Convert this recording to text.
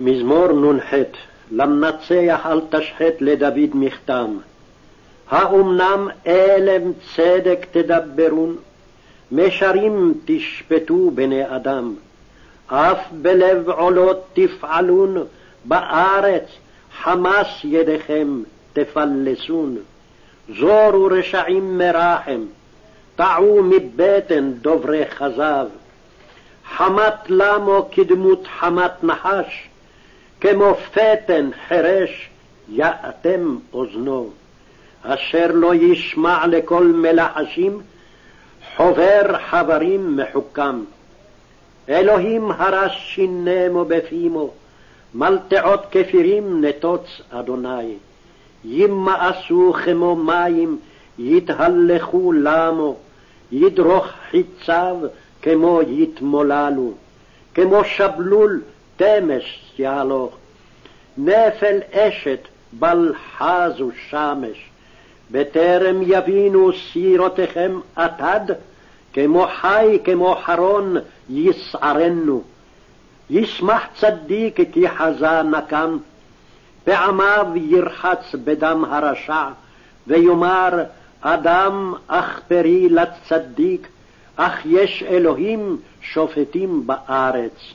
מזמור נ"ח למנצח אל תשחט לדוד מכתם. האמנם אלם צדק תדברון, משרים תשפטו בני אדם. אף בלב עולות תפעלון, בארץ חמס ידיכם תפלסון. זורו רשעים מרחם, טעו מבטן דוברי כזב. חמת למו כדמות חמת נחש, כמו פתן חרש יאטם אוזנו. אשר לא ישמע לכל מלחשים, חובר חברים מחוכם. אלוהים הרש שינמו בפימו, מלטעות כפירים נטוץ אדוני. ימאסו כמו מים, יתהלכו למו, ידרוך חיציו כמו יתמוללו, כמו שבלול תמש יהלוך. נפל אשת בל חזו שמש, בטרם יבינו סירותיכם עתד, כמו חי כמו חרון יסערנו. ישמח צדיק כי חזה נקם, פעמיו ירחץ בדם הרשע, ויאמר אדם אך פרי לצדיק, אך יש אלוהים שופטים בארץ.